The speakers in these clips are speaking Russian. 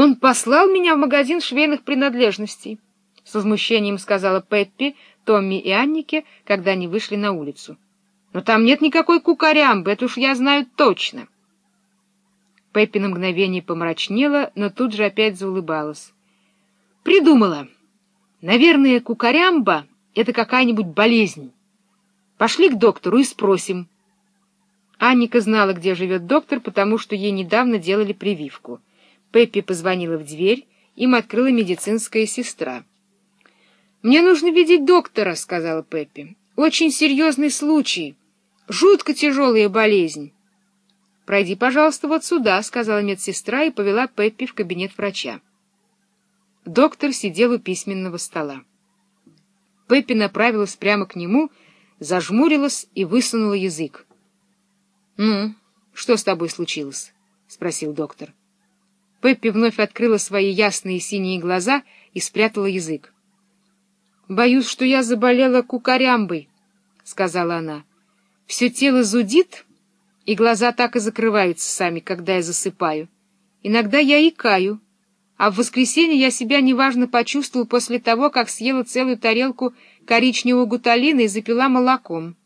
Он послал меня в магазин швейных принадлежностей, — с возмущением сказала Пеппи, Томми и Аннике, когда они вышли на улицу. Но там нет никакой кукарямбы, это уж я знаю точно. Пеппи на мгновение помрачнела, но тут же опять заулыбалась. Придумала. Наверное, кукарямба — это какая-нибудь болезнь. Пошли к доктору и спросим. Анника знала, где живет доктор, потому что ей недавно делали прививку. Пеппи позвонила в дверь, им открыла медицинская сестра. «Мне нужно видеть доктора», — сказала Пеппи. «Очень серьезный случай. Жутко тяжелая болезнь». «Пройди, пожалуйста, вот сюда», — сказала медсестра и повела Пеппи в кабинет врача. Доктор сидел у письменного стола. Пеппи направилась прямо к нему, зажмурилась и высунула язык. «Ну, что с тобой случилось?» — спросил доктор. Пеппи вновь открыла свои ясные синие глаза и спрятала язык. «Боюсь, что я заболела кукарямбой», — сказала она. «Все тело зудит, и глаза так и закрываются сами, когда я засыпаю. Иногда я икаю, а в воскресенье я себя неважно почувствовал после того, как съела целую тарелку коричневого гуталина и запила молоком».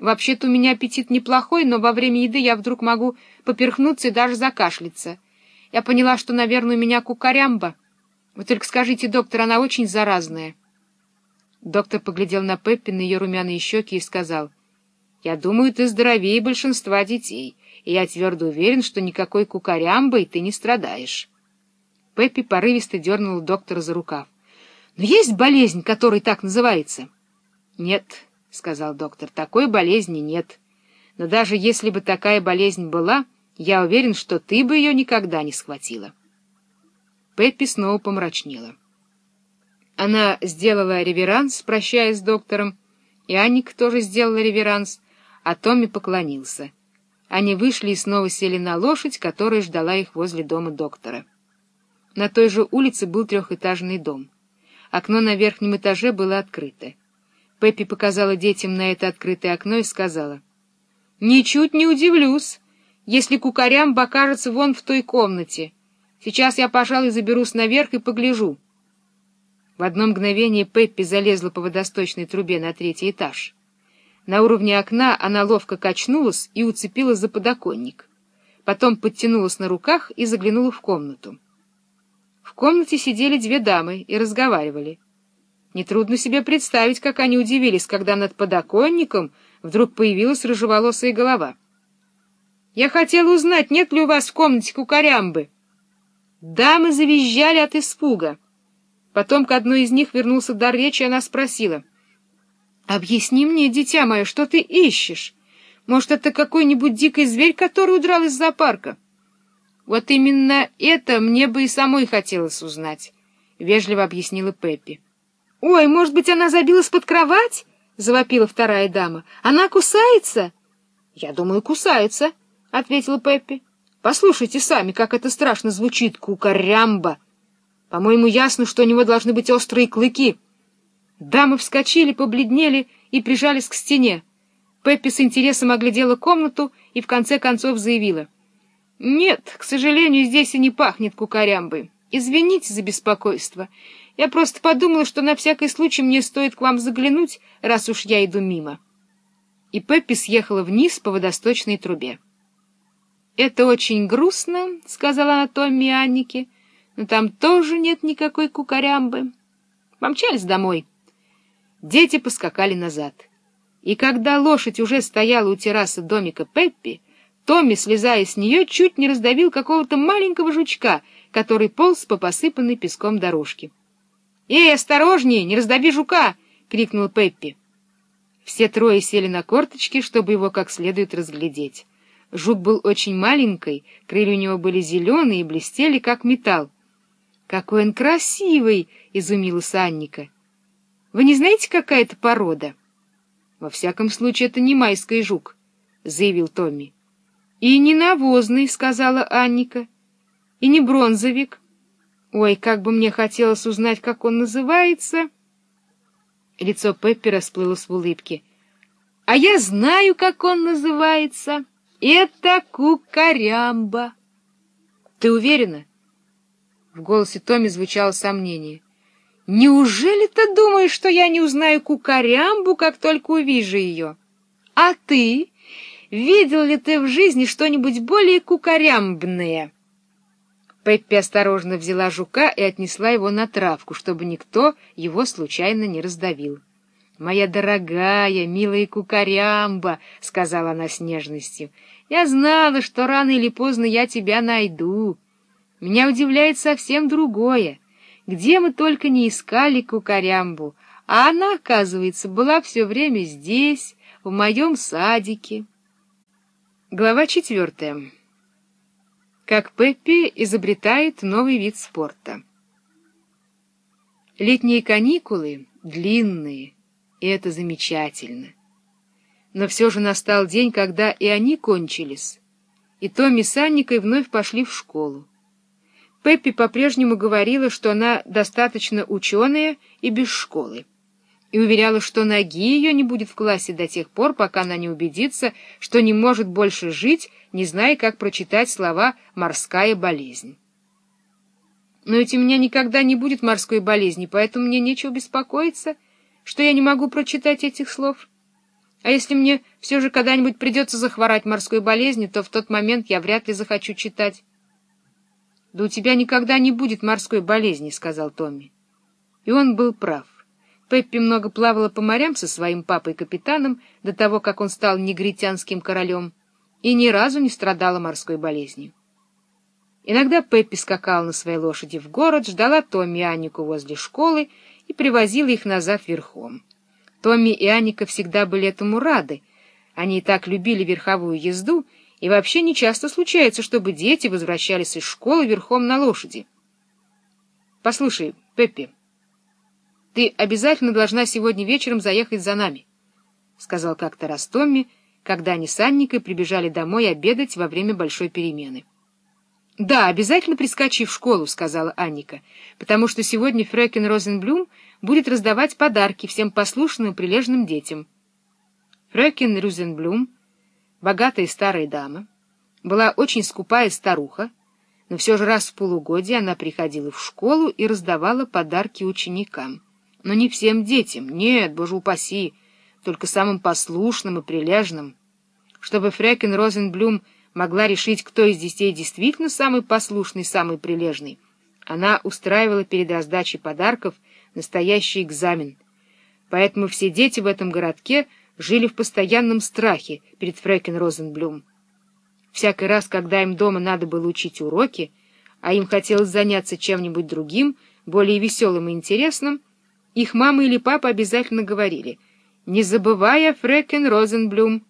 Вообще-то у меня аппетит неплохой, но во время еды я вдруг могу поперхнуться и даже закашляться. Я поняла, что, наверное, у меня кукарямба. Вы только скажите, доктор, она очень заразная. Доктор поглядел на Пеппи, на ее румяные щеки и сказал, «Я думаю, ты здоровее большинства детей, и я твердо уверен, что никакой кукарямбой ты не страдаешь». Пеппи порывисто дернула доктора за рукав. «Но есть болезнь, которая так называется?» «Нет». — сказал доктор, — такой болезни нет. Но даже если бы такая болезнь была, я уверен, что ты бы ее никогда не схватила. Пеппи снова помрачнела. Она сделала реверанс, прощаясь с доктором, и Анник тоже сделала реверанс, а Томми поклонился. Они вышли и снова сели на лошадь, которая ждала их возле дома доктора. На той же улице был трехэтажный дом. Окно на верхнем этаже было открыто. Пеппи показала детям на это открытое окно и сказала. — Ничуть не удивлюсь, если кукарям окажется вон в той комнате. Сейчас я, пожалуй, заберусь наверх и погляжу. В одно мгновение Пеппи залезла по водосточной трубе на третий этаж. На уровне окна она ловко качнулась и уцепилась за подоконник. Потом подтянулась на руках и заглянула в комнату. В комнате сидели две дамы и разговаривали. Нетрудно себе представить, как они удивились, когда над подоконником вдруг появилась рыжеволосая голова. «Я хотела узнать, нет ли у вас в комнате кукарямбы?» Дамы завизжали от испуга. Потом к одной из них вернулся дар речи, и она спросила. «Объясни мне, дитя мое, что ты ищешь? Может, это какой-нибудь дикий зверь, который удрал из зоопарка?» «Вот именно это мне бы и самой хотелось узнать», — вежливо объяснила Пеппи. «Ой, может быть, она забилась под кровать?» — завопила вторая дама. «Она кусается?» «Я думаю, кусается», — ответила Пеппи. «Послушайте сами, как это страшно звучит, кукарямба. По-моему, ясно, что у него должны быть острые клыки». Дамы вскочили, побледнели и прижались к стене. Пеппи с интересом оглядела комнату и в конце концов заявила. «Нет, к сожалению, здесь и не пахнет кукарямбой. Извините за беспокойство». Я просто подумала, что на всякий случай мне стоит к вам заглянуть, раз уж я иду мимо. И Пеппи съехала вниз по водосточной трубе. — Это очень грустно, — сказала она Томми Аннике, — но там тоже нет никакой кукарямбы. Помчались домой. Дети поскакали назад. И когда лошадь уже стояла у террасы домика Пеппи, Томми, слезая с нее, чуть не раздавил какого-то маленького жучка, который полз по посыпанной песком дорожке. «Эй, осторожнее, не раздави жука!» — крикнул Пеппи. Все трое сели на корточки, чтобы его как следует разглядеть. Жук был очень маленький, крылья у него были зеленые и блестели, как металл. «Какой он красивый!» — изумилась Анника. «Вы не знаете, какая это порода?» «Во всяком случае, это не майский жук», — заявил Томми. «И не навозный», — сказала Анника. «И не бронзовик». Ой, как бы мне хотелось узнать, как он называется. Лицо Пеппи расплылось в улыбке. А я знаю, как он называется. Это кукарямба. Ты уверена? В голосе Томми звучало сомнение. «Неужели ты думаешь, что я не узнаю кукарямбу, как только увижу ее? А ты? Видел ли ты в жизни что-нибудь более кукарямбное?» Пеппи осторожно взяла жука и отнесла его на травку, чтобы никто его случайно не раздавил. «Моя дорогая, милая кукарямба», — сказала она с нежностью, — «я знала, что рано или поздно я тебя найду. Меня удивляет совсем другое. Где мы только не искали кукарямбу, а она, оказывается, была все время здесь, в моем садике». Глава четвертая. Как Пеппи изобретает новый вид спорта. Летние каникулы длинные, и это замечательно. Но все же настал день, когда и они кончились, и Томми с Анникой вновь пошли в школу. Пеппи по-прежнему говорила, что она достаточно ученая и без школы, и уверяла, что ноги ее не будет в классе до тех пор, пока она не убедится, что не может больше жить, не зная, как прочитать слова «морская болезнь». Но ведь у меня никогда не будет морской болезни, поэтому мне нечего беспокоиться, что я не могу прочитать этих слов. А если мне все же когда-нибудь придется захворать морской болезнью, то в тот момент я вряд ли захочу читать. — Да у тебя никогда не будет морской болезни, — сказал Томми. И он был прав. Пеппи много плавала по морям со своим папой-капитаном до того, как он стал негритянским королем, и ни разу не страдала морской болезнью. Иногда Пеппи скакала на своей лошади в город, ждала Томми и Аннику возле школы и привозила их назад верхом. Томми и Аника всегда были этому рады. Они и так любили верховую езду, и вообще не часто случается, чтобы дети возвращались из школы верхом на лошади. — Послушай, Пеппи, ты обязательно должна сегодня вечером заехать за нами, — сказал как-то раз Томми, когда они с Анникой прибежали домой обедать во время большой перемены. — Да, обязательно прискочи в школу, — сказала Анника, — потому что сегодня Фрекен Розенблюм будет раздавать подарки всем послушным и прилежным детям. Фрекен Розенблюм, богатая старая дама, была очень скупая старуха, но все же раз в полугодие она приходила в школу и раздавала подарки ученикам. Но не всем детям, нет, боже упаси, только самым послушным и прилежным. Чтобы Фрекен Розенблюм могла решить, кто из детей действительно самый послушный, самый прилежный, она устраивала перед раздачей подарков настоящий экзамен. Поэтому все дети в этом городке жили в постоянном страхе перед Фрекен Розенблюм. Всякий раз, когда им дома надо было учить уроки, а им хотелось заняться чем-нибудь другим, более веселым и интересным, их мама или папа обязательно говорили «Не забывай о Фрекен Розенблюм».